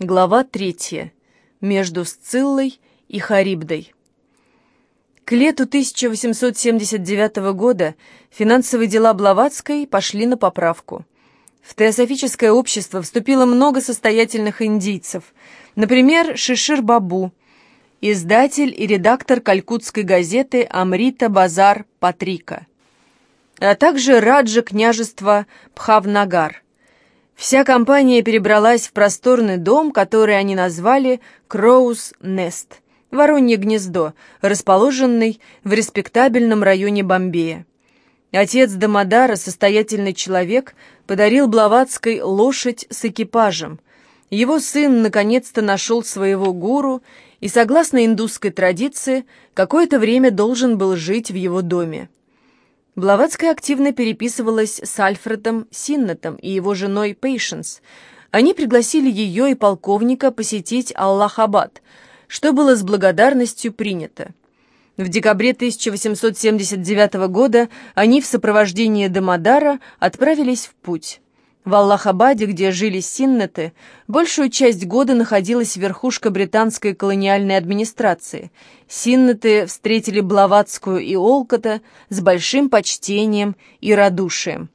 Глава третья. Между Сциллой и Харибдой. К лету 1879 года финансовые дела Блаватской пошли на поправку. В теософическое общество вступило много состоятельных индийцев, например, Шишир Бабу, издатель и редактор калькутской газеты «Амрита Базар Патрика», а также Раджа княжества Пхавнагар – Вся компания перебралась в просторный дом, который они назвали «Кроуз Нест» — Воронье гнездо, расположенный в респектабельном районе Бомбея. Отец Дамадара, состоятельный человек, подарил Блаватской лошадь с экипажем. Его сын наконец-то нашел своего гуру и, согласно индусской традиции, какое-то время должен был жить в его доме. Блаватская активно переписывалась с Альфредом Синнетом и его женой Пейшенс. Они пригласили ее и полковника посетить Аллахабад, что было с благодарностью принято. В декабре 1879 года они в сопровождении Дамадара отправились в путь. В Аллахабаде, где жили синнеты, большую часть года находилась верхушка британской колониальной администрации. Синнеты встретили Блаватскую и Олкота с большим почтением и радушием.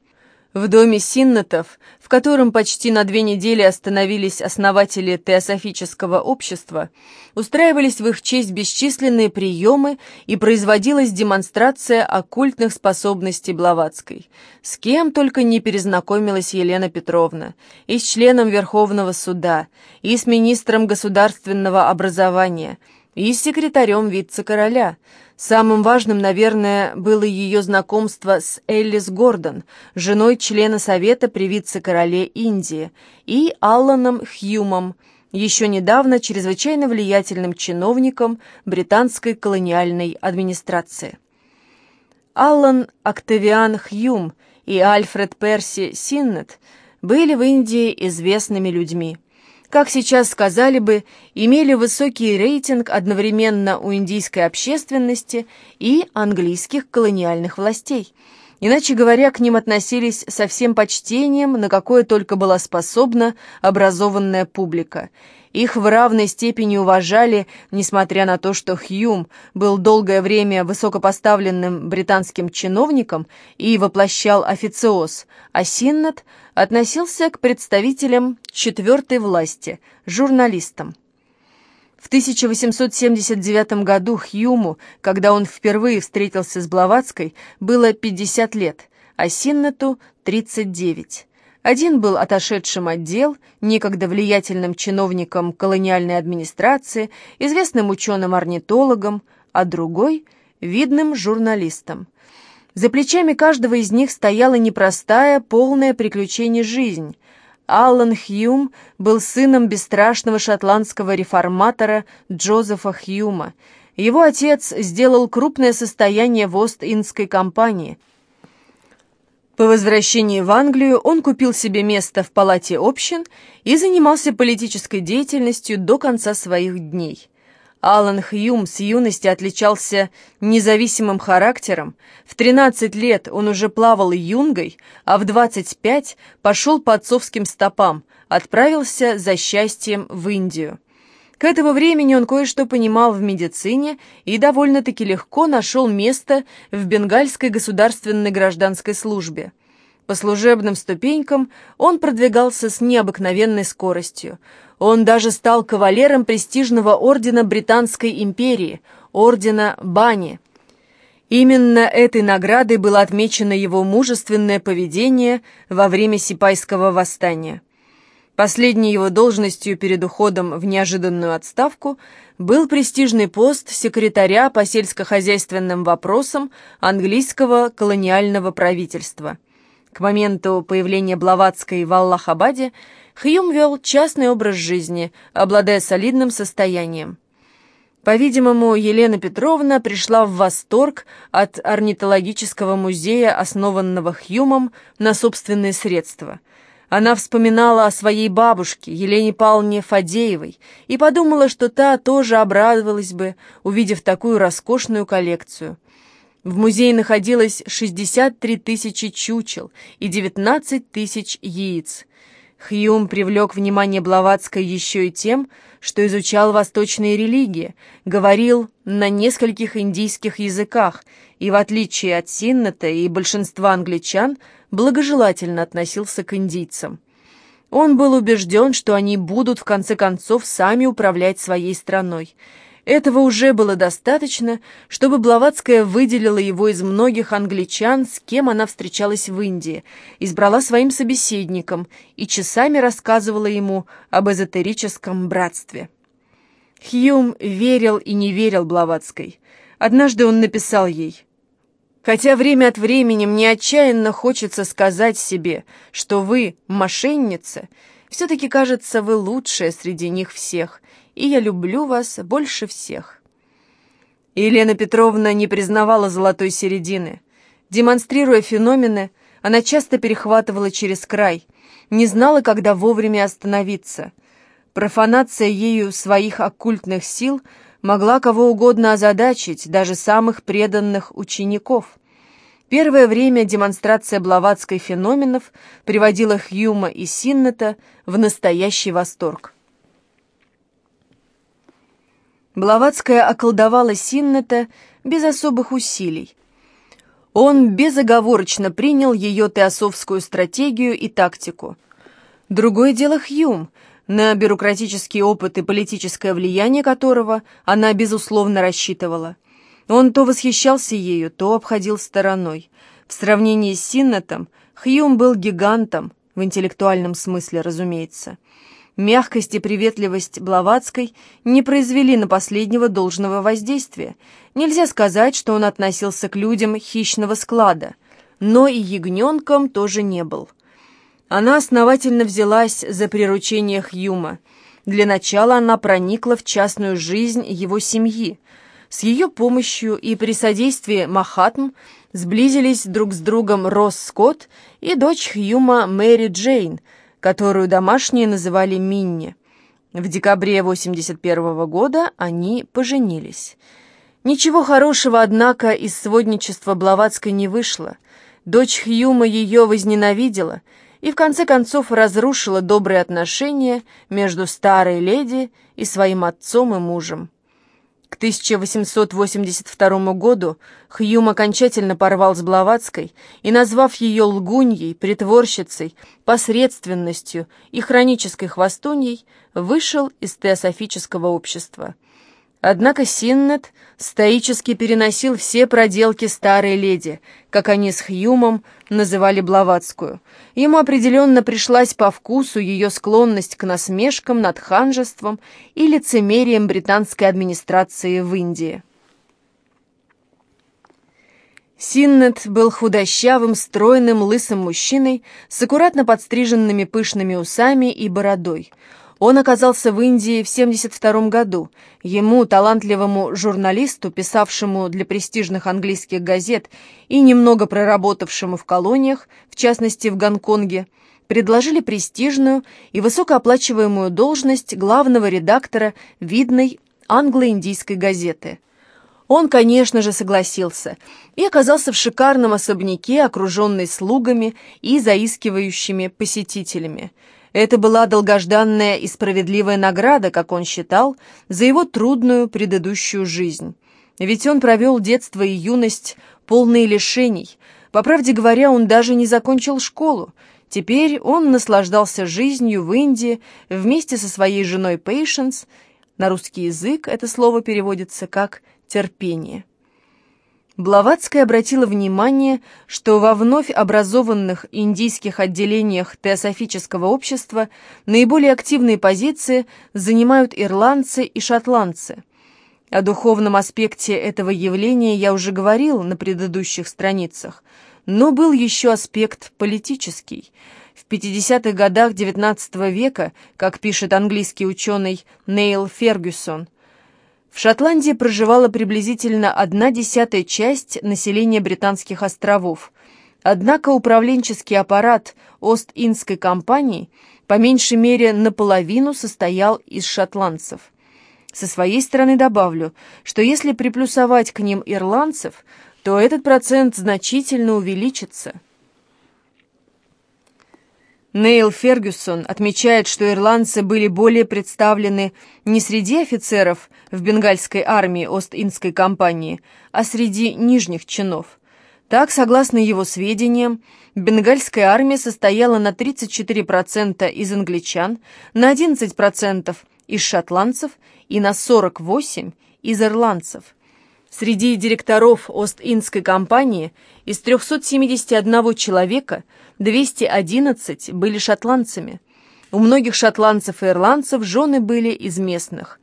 В доме Синнетов, в котором почти на две недели остановились основатели теософического общества, устраивались в их честь бесчисленные приемы и производилась демонстрация оккультных способностей Блаватской. С кем только не перезнакомилась Елена Петровна, и с членом Верховного суда, и с министром государственного образования, и секретарем вице-короля – Самым важным, наверное, было ее знакомство с Эллис Гордон, женой члена Совета при вице-короле Индии, и Алланом Хьюмом, еще недавно чрезвычайно влиятельным чиновником британской колониальной администрации. Аллан Октавиан Хьюм и Альфред Перси Синнет были в Индии известными людьми как сейчас сказали бы, имели высокий рейтинг одновременно у индийской общественности и английских колониальных властей. Иначе говоря, к ним относились со всем почтением, на какое только была способна образованная публика – их в равной степени уважали, несмотря на то, что Хьюм был долгое время высокопоставленным британским чиновником и воплощал официоз, а Синнет относился к представителям четвертой власти, журналистам. В 1879 году Хьюму, когда он впервые встретился с Блаватской, было 50 лет, а Синнету – 39. Один был отошедшим отдел, некогда влиятельным чиновником колониальной администрации, известным ученым-орнитологом, а другой — видным журналистом. За плечами каждого из них стояла непростая, полная приключений жизнь. Аллан Хьюм был сыном бесстрашного шотландского реформатора Джозефа Хьюма. Его отец сделал крупное состояние в Ост-Индской компании — по возвращении в Англию он купил себе место в палате общин и занимался политической деятельностью до конца своих дней. Алан Хьюм с юности отличался независимым характером. В 13 лет он уже плавал юнгой, а в 25 пошел по отцовским стопам, отправился за счастьем в Индию. К этому времени он кое-что понимал в медицине и довольно-таки легко нашел место в Бенгальской государственной гражданской службе. По служебным ступенькам он продвигался с необыкновенной скоростью. Он даже стал кавалером престижного ордена Британской империи, ордена Бани. Именно этой наградой было отмечено его мужественное поведение во время Сипайского восстания. Последней его должностью перед уходом в неожиданную отставку был престижный пост секретаря по сельскохозяйственным вопросам английского колониального правительства. К моменту появления Блаватской в Аллахабаде Хьюм вел частный образ жизни, обладая солидным состоянием. По-видимому, Елена Петровна пришла в восторг от орнитологического музея, основанного Хьюмом на собственные средства – она вспоминала о своей бабушке, Елене Павловне Фадеевой, и подумала, что та тоже обрадовалась бы, увидев такую роскошную коллекцию. В музее находилось 63 тысячи чучел и 19 тысяч яиц. Хьюм привлек внимание Блаватской еще и тем, что изучал восточные религии, говорил на нескольких индийских языках и, в отличие от Синната и большинства англичан, благожелательно относился к индийцам. Он был убежден, что они будут, в конце концов, сами управлять своей страной – этого уже было достаточно, чтобы Блаватская выделила его из многих англичан, с кем она встречалась в Индии, избрала своим собеседником и часами рассказывала ему об эзотерическом братстве. Хьюм верил и не верил Блаватской. Однажды он написал ей, «Хотя время от времени мне отчаянно хочется сказать себе, что вы мошенница, все-таки, кажется, вы лучшая среди них всех, и я люблю вас больше всех». Елена Петровна не признавала золотой середины. Демонстрируя феномены, она часто перехватывала через край, не знала, когда вовремя остановиться. Профанация ею своих оккультных сил могла кого угодно озадачить, даже самых преданных учеников. Первое время демонстрация Блаватской феноменов приводила Хьюма и Синнета в настоящий восторг. Блаватская околдовала Синнета без особых усилий. Он безоговорочно принял ее теософскую стратегию и тактику. Другое дело Хьюм, на бюрократический опыт и политическое влияние которого она, безусловно, рассчитывала. Он то восхищался ею, то обходил стороной. В сравнении с Синнетом Хьюм был гигантом, в интеллектуальном смысле, разумеется. Мягкость и приветливость Блаватской не произвели на последнего должного воздействия. Нельзя сказать, что он относился к людям хищного склада, но и ягненком тоже не был. Она основательно взялась за приручение Хьюма. Для начала она проникла в частную жизнь его семьи. С ее помощью и при содействии Махатм сблизились друг с другом Росс Скотт и дочь Хьюма Мэри Джейн – которую домашние называли Минни. В декабре 81 года они поженились. Ничего хорошего, однако, из сводничества Блаватской не вышло. Дочь Хьюма ее возненавидела и в конце концов разрушила добрые отношения между старой леди и своим отцом и мужем. К 1882 году Хьюм окончательно порвал с Блаватской и, назвав ее лгуньей, притворщицей, посредственностью и хронической хвостуньей, вышел из теософического общества. Однако Синнет стоически переносил все проделки старой леди, как они с Хьюмом называли Блаватскую. Ему определенно пришлась по вкусу ее склонность к насмешкам над ханжеством и лицемерием британской администрации в Индии. Синнет был худощавым, стройным, лысым мужчиной с аккуратно подстриженными пышными усами и бородой – он оказался в Индии в 1972 году. Ему, талантливому журналисту, писавшему для престижных английских газет и немного проработавшему в колониях, в частности в Гонконге, предложили престижную и высокооплачиваемую должность главного редактора видной англо-индийской газеты. Он, конечно же, согласился и оказался в шикарном особняке, окруженный слугами и заискивающими посетителями – это была долгожданная и справедливая награда, как он считал, за его трудную предыдущую жизнь. Ведь он провел детство и юность полные лишений. По правде говоря, он даже не закончил школу. Теперь он наслаждался жизнью в Индии вместе со своей женой Пейшенс. На русский язык это слово переводится как «терпение». Блаватская обратила внимание, что во вновь образованных индийских отделениях теософического общества наиболее активные позиции занимают ирландцы и шотландцы. О духовном аспекте этого явления я уже говорил на предыдущих страницах, но был еще аспект политический. В 50-х годах XIX века, как пишет английский ученый Нейл Фергюсон, в Шотландии проживала приблизительно одна десятая часть населения Британских островов. Однако управленческий аппарат Ост-Индской компании по меньшей мере наполовину состоял из шотландцев. Со своей стороны добавлю, что если приплюсовать к ним ирландцев, то этот процент значительно увеличится. Нейл Фергюсон отмечает, что ирландцы были более представлены не среди офицеров в бенгальской армии Ост-Индской компании, а среди нижних чинов. Так, согласно его сведениям, бенгальская армия состояла на 34% из англичан, на 11% из шотландцев и на 48% из ирландцев. Среди директоров Ост-Индской компании из 371 человека 211 были шотландцами. У многих шотландцев и ирландцев жены были из местных.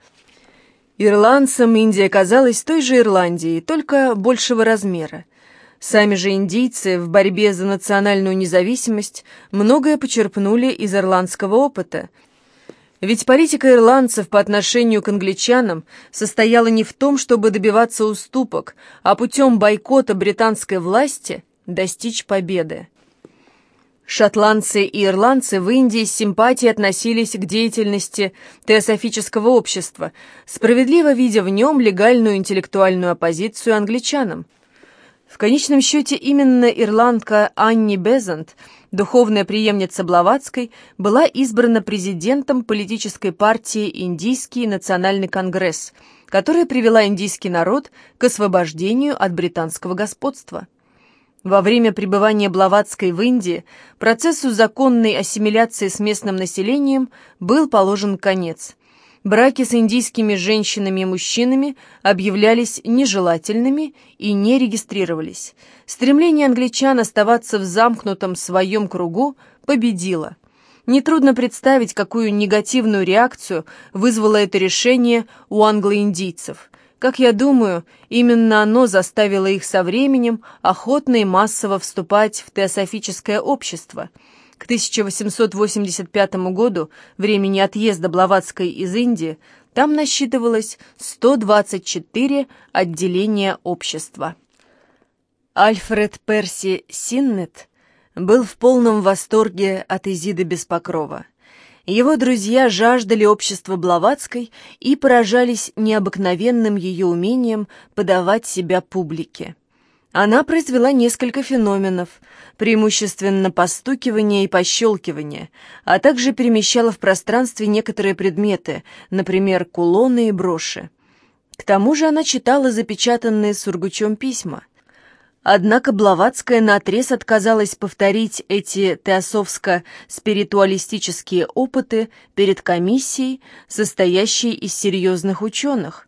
Ирландцам Индия казалась той же Ирландией, только большего размера. Сами же индийцы в борьбе за национальную независимость многое почерпнули из ирландского опыта – ведь политика ирландцев по отношению к англичанам состояла не в том, чтобы добиваться уступок, а путем бойкота британской власти достичь победы. Шотландцы и ирландцы в Индии с симпатией относились к деятельности теософического общества, справедливо видя в нем легальную интеллектуальную оппозицию англичанам. В конечном счете именно ирландка Анни Безант – духовная преемница Блаватской, была избрана президентом политической партии «Индийский национальный конгресс», которая привела индийский народ к освобождению от британского господства. Во время пребывания Блаватской в Индии процессу законной ассимиляции с местным населением был положен конец – браки с индийскими женщинами и мужчинами объявлялись нежелательными и не регистрировались. Стремление англичан оставаться в замкнутом своем кругу победило. Нетрудно представить, какую негативную реакцию вызвало это решение у англоиндийцев. Как я думаю, именно оно заставило их со временем охотно и массово вступать в теософическое общество – к 1885 году, времени отъезда Блаватской из Индии, там насчитывалось 124 отделения общества. Альфред Перси Синнет был в полном восторге от Изиды Беспокрова. Его друзья жаждали общества Блаватской и поражались необыкновенным ее умением подавать себя публике. Она произвела несколько феноменов, преимущественно постукивание и пощелкивание, а также перемещала в пространстве некоторые предметы, например, кулоны и броши. К тому же она читала запечатанные Сургучом письма. Однако Блаватская наотрез отказалась повторить эти теософско-спиритуалистические опыты перед комиссией, состоящей из серьезных ученых.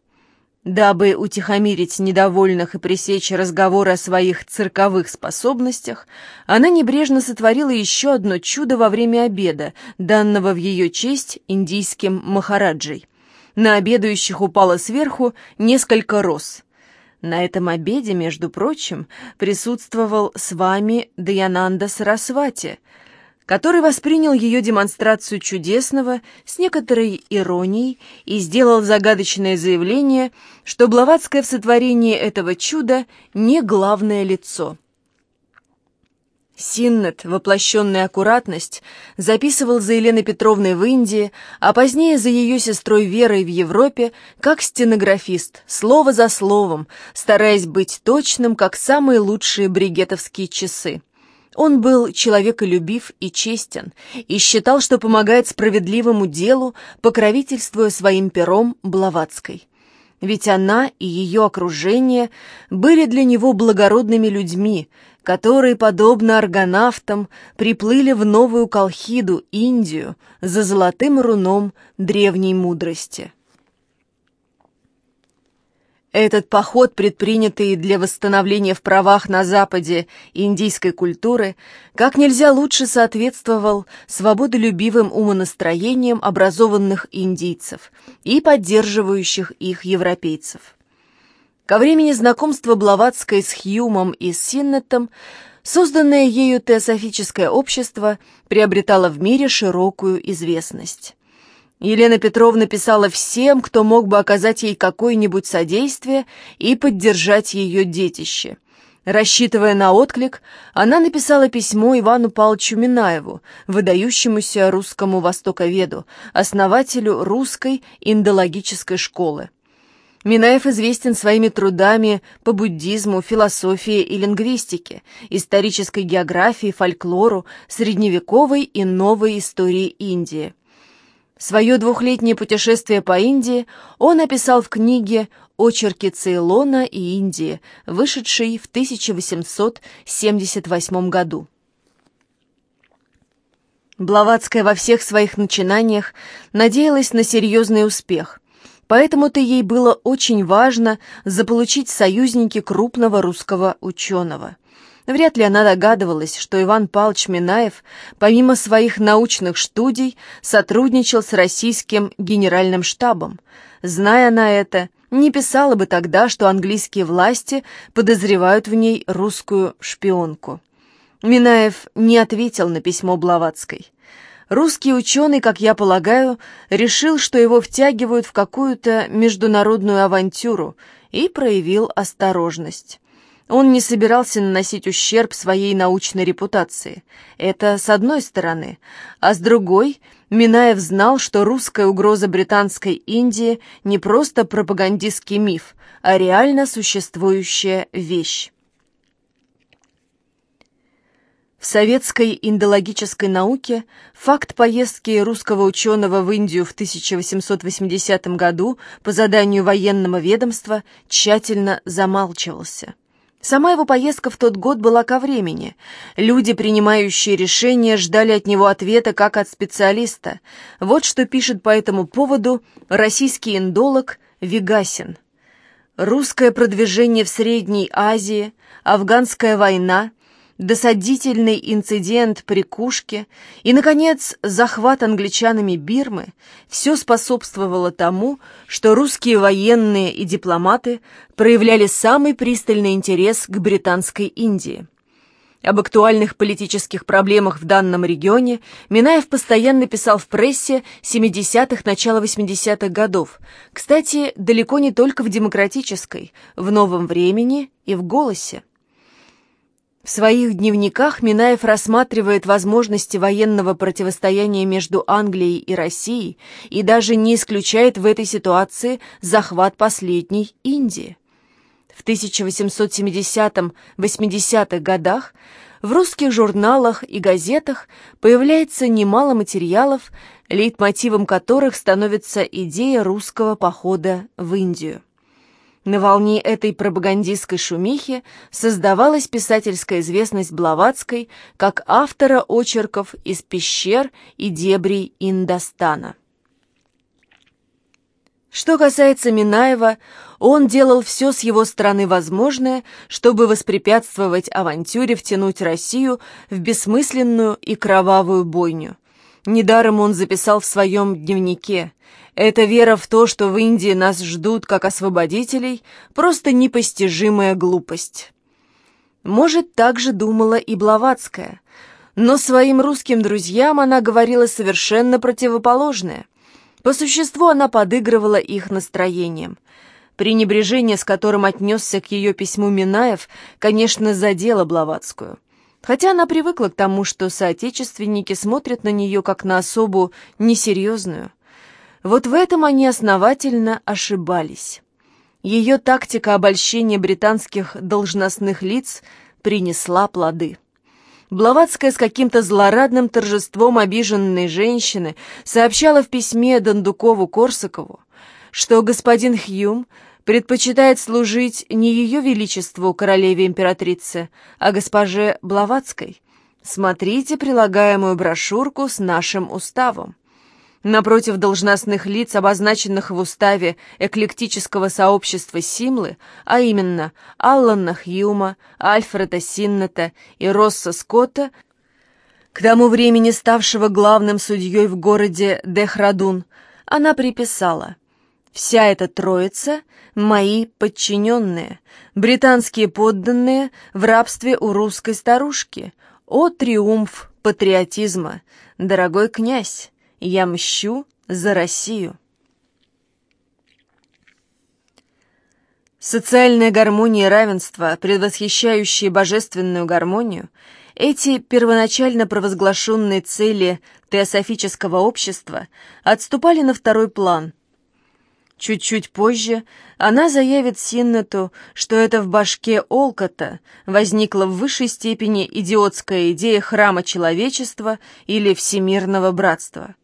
Дабы утихомирить недовольных и пресечь разговоры о своих цирковых способностях, она небрежно сотворила еще одно чудо во время обеда, данного в ее честь индийским махараджей. На обедающих упало сверху несколько роз. На этом обеде, между прочим, присутствовал с вами Дайананда Сарасвати — который воспринял ее демонстрацию чудесного с некоторой иронией и сделал загадочное заявление, что Блаватское в сотворении этого чуда не главное лицо. Синнет, воплощенная аккуратность, записывал за Еленой Петровной в Индии, а позднее за ее сестрой Верой в Европе, как стенографист, слово за словом, стараясь быть точным, как самые лучшие бригетовские часы. Он был человеколюбив и честен, и считал, что помогает справедливому делу, покровительствуя своим пером Блаватской. Ведь она и ее окружение были для него благородными людьми, которые, подобно аргонавтам, приплыли в новую Колхиду, Индию, за золотым руном древней мудрости. Этот поход, предпринятый для восстановления в правах на Западе индийской культуры, как нельзя лучше соответствовал свободолюбивым умонастроениям образованных индийцев и поддерживающих их европейцев. Ко времени знакомства Блаватской с Хьюмом и Синнетом созданное ею теософическое общество приобретало в мире широкую известность. Елена Петровна писала всем, кто мог бы оказать ей какое-нибудь содействие и поддержать ее детище. Рассчитывая на отклик, она написала письмо Ивану Павловичу Минаеву, выдающемуся русскому востоковеду, основателю русской индологической школы. Минаев известен своими трудами по буддизму, философии и лингвистике, исторической географии, фольклору, средневековой и новой истории Индии. Свое двухлетнее путешествие по Индии он описал в книге «Очерки Цейлона и Индии», вышедшей в 1878 году. Блаватская во всех своих начинаниях надеялась на серьезный успех, поэтому-то ей было очень важно заполучить союзники крупного русского ученого. Вряд ли она догадывалась, что Иван Павлович Минаев, помимо своих научных студий, сотрудничал с российским генеральным штабом. Зная она это, не писала бы тогда, что английские власти подозревают в ней русскую шпионку. Минаев не ответил на письмо Блаватской. Русский ученый, как я полагаю, решил, что его втягивают в какую-то международную авантюру и проявил осторожность. Он не собирался наносить ущерб своей научной репутации. Это с одной стороны. А с другой, Минаев знал, что русская угроза британской Индии не просто пропагандистский миф, а реально существующая вещь. В советской индологической науке факт поездки русского ученого в Индию в 1880 году по заданию военного ведомства тщательно замалчивался. Сама его поездка в тот год была ко времени. Люди, принимающие решения, ждали от него ответа как от специалиста. Вот что пишет по этому поводу российский индолог Вегасин. «Русское продвижение в Средней Азии, афганская война – досадительный инцидент при Кушке и, наконец, захват англичанами Бирмы все способствовало тому, что русские военные и дипломаты проявляли самый пристальный интерес к британской Индии. Об актуальных политических проблемах в данном регионе Минаев постоянно писал в прессе 70-х, начала 80-х годов. Кстати, далеко не только в демократической, в новом времени и в «Голосе». В своих дневниках Минаев рассматривает возможности военного противостояния между Англией и Россией и даже не исключает в этой ситуации захват последней Индии. В 1870-80-х годах в русских журналах и газетах появляется немало материалов, лейтмотивом которых становится идея русского похода в Индию. На волне этой пропагандистской шумихи создавалась писательская известность Блаватской как автора очерков из пещер и дебрей Индостана. Что касается Минаева, он делал все с его стороны возможное, чтобы воспрепятствовать авантюре втянуть Россию в бессмысленную и кровавую бойню. Недаром он записал в своем дневнике «Эта вера в то, что в Индии нас ждут как освободителей, просто непостижимая глупость». Может, так же думала и Блаватская, но своим русским друзьям она говорила совершенно противоположное. По существу она подыгрывала их настроением. Пренебрежение, с которым отнесся к ее письму Минаев, конечно, задело Блаватскую хотя она привыкла к тому, что соотечественники смотрят на нее как на особу несерьезную. Вот в этом они основательно ошибались. Ее тактика обольщения британских должностных лиц принесла плоды. Блаватская с каким-то злорадным торжеством обиженной женщины сообщала в письме Дондукову-Корсакову, что господин Хьюм предпочитает служить не ее величеству королеве-императрице, а госпоже Блаватской. Смотрите прилагаемую брошюрку с нашим уставом. Напротив должностных лиц, обозначенных в уставе эклектического сообщества Симлы, а именно Аллана Хьюма, Альфреда Синнета и Росса Скотта, к тому времени ставшего главным судьей в городе Дехрадун, она приписала – Вся эта троица — мои подчиненные, британские подданные в рабстве у русской старушки. О, триумф патриотизма! Дорогой князь, я мщу за Россию. Социальная гармония и равенство, предвосхищающие божественную гармонию, эти первоначально провозглашенные цели теософического общества отступали на второй план – Чуть-чуть позже она заявит Синнету, что это в башке Олкота возникла в высшей степени идиотская идея храма человечества или всемирного братства.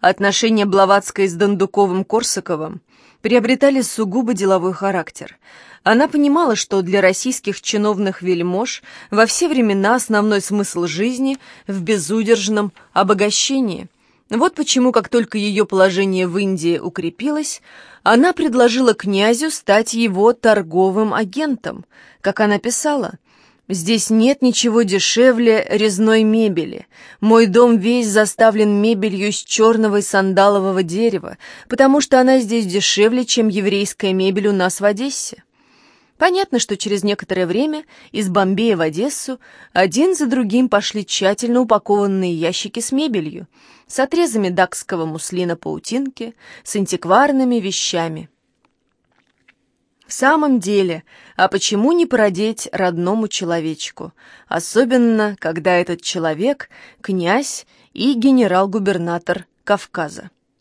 Отношения Блаватской с Дондуковым-Корсаковым приобретали сугубо деловой характер. Она понимала, что для российских чиновных вельмож во все времена основной смысл жизни в безудержном обогащении – вот почему, как только ее положение в Индии укрепилось, она предложила князю стать его торговым агентом. Как она писала, «Здесь нет ничего дешевле резной мебели. Мой дом весь заставлен мебелью из черного и сандалового дерева, потому что она здесь дешевле, чем еврейская мебель у нас в Одессе». Понятно, что через некоторое время из Бомбея в Одессу один за другим пошли тщательно упакованные ящики с мебелью, с отрезами дакского муслина паутинки, с антикварными вещами. В самом деле, а почему не породеть родному человечку, особенно когда этот человек – князь и генерал-губернатор Кавказа?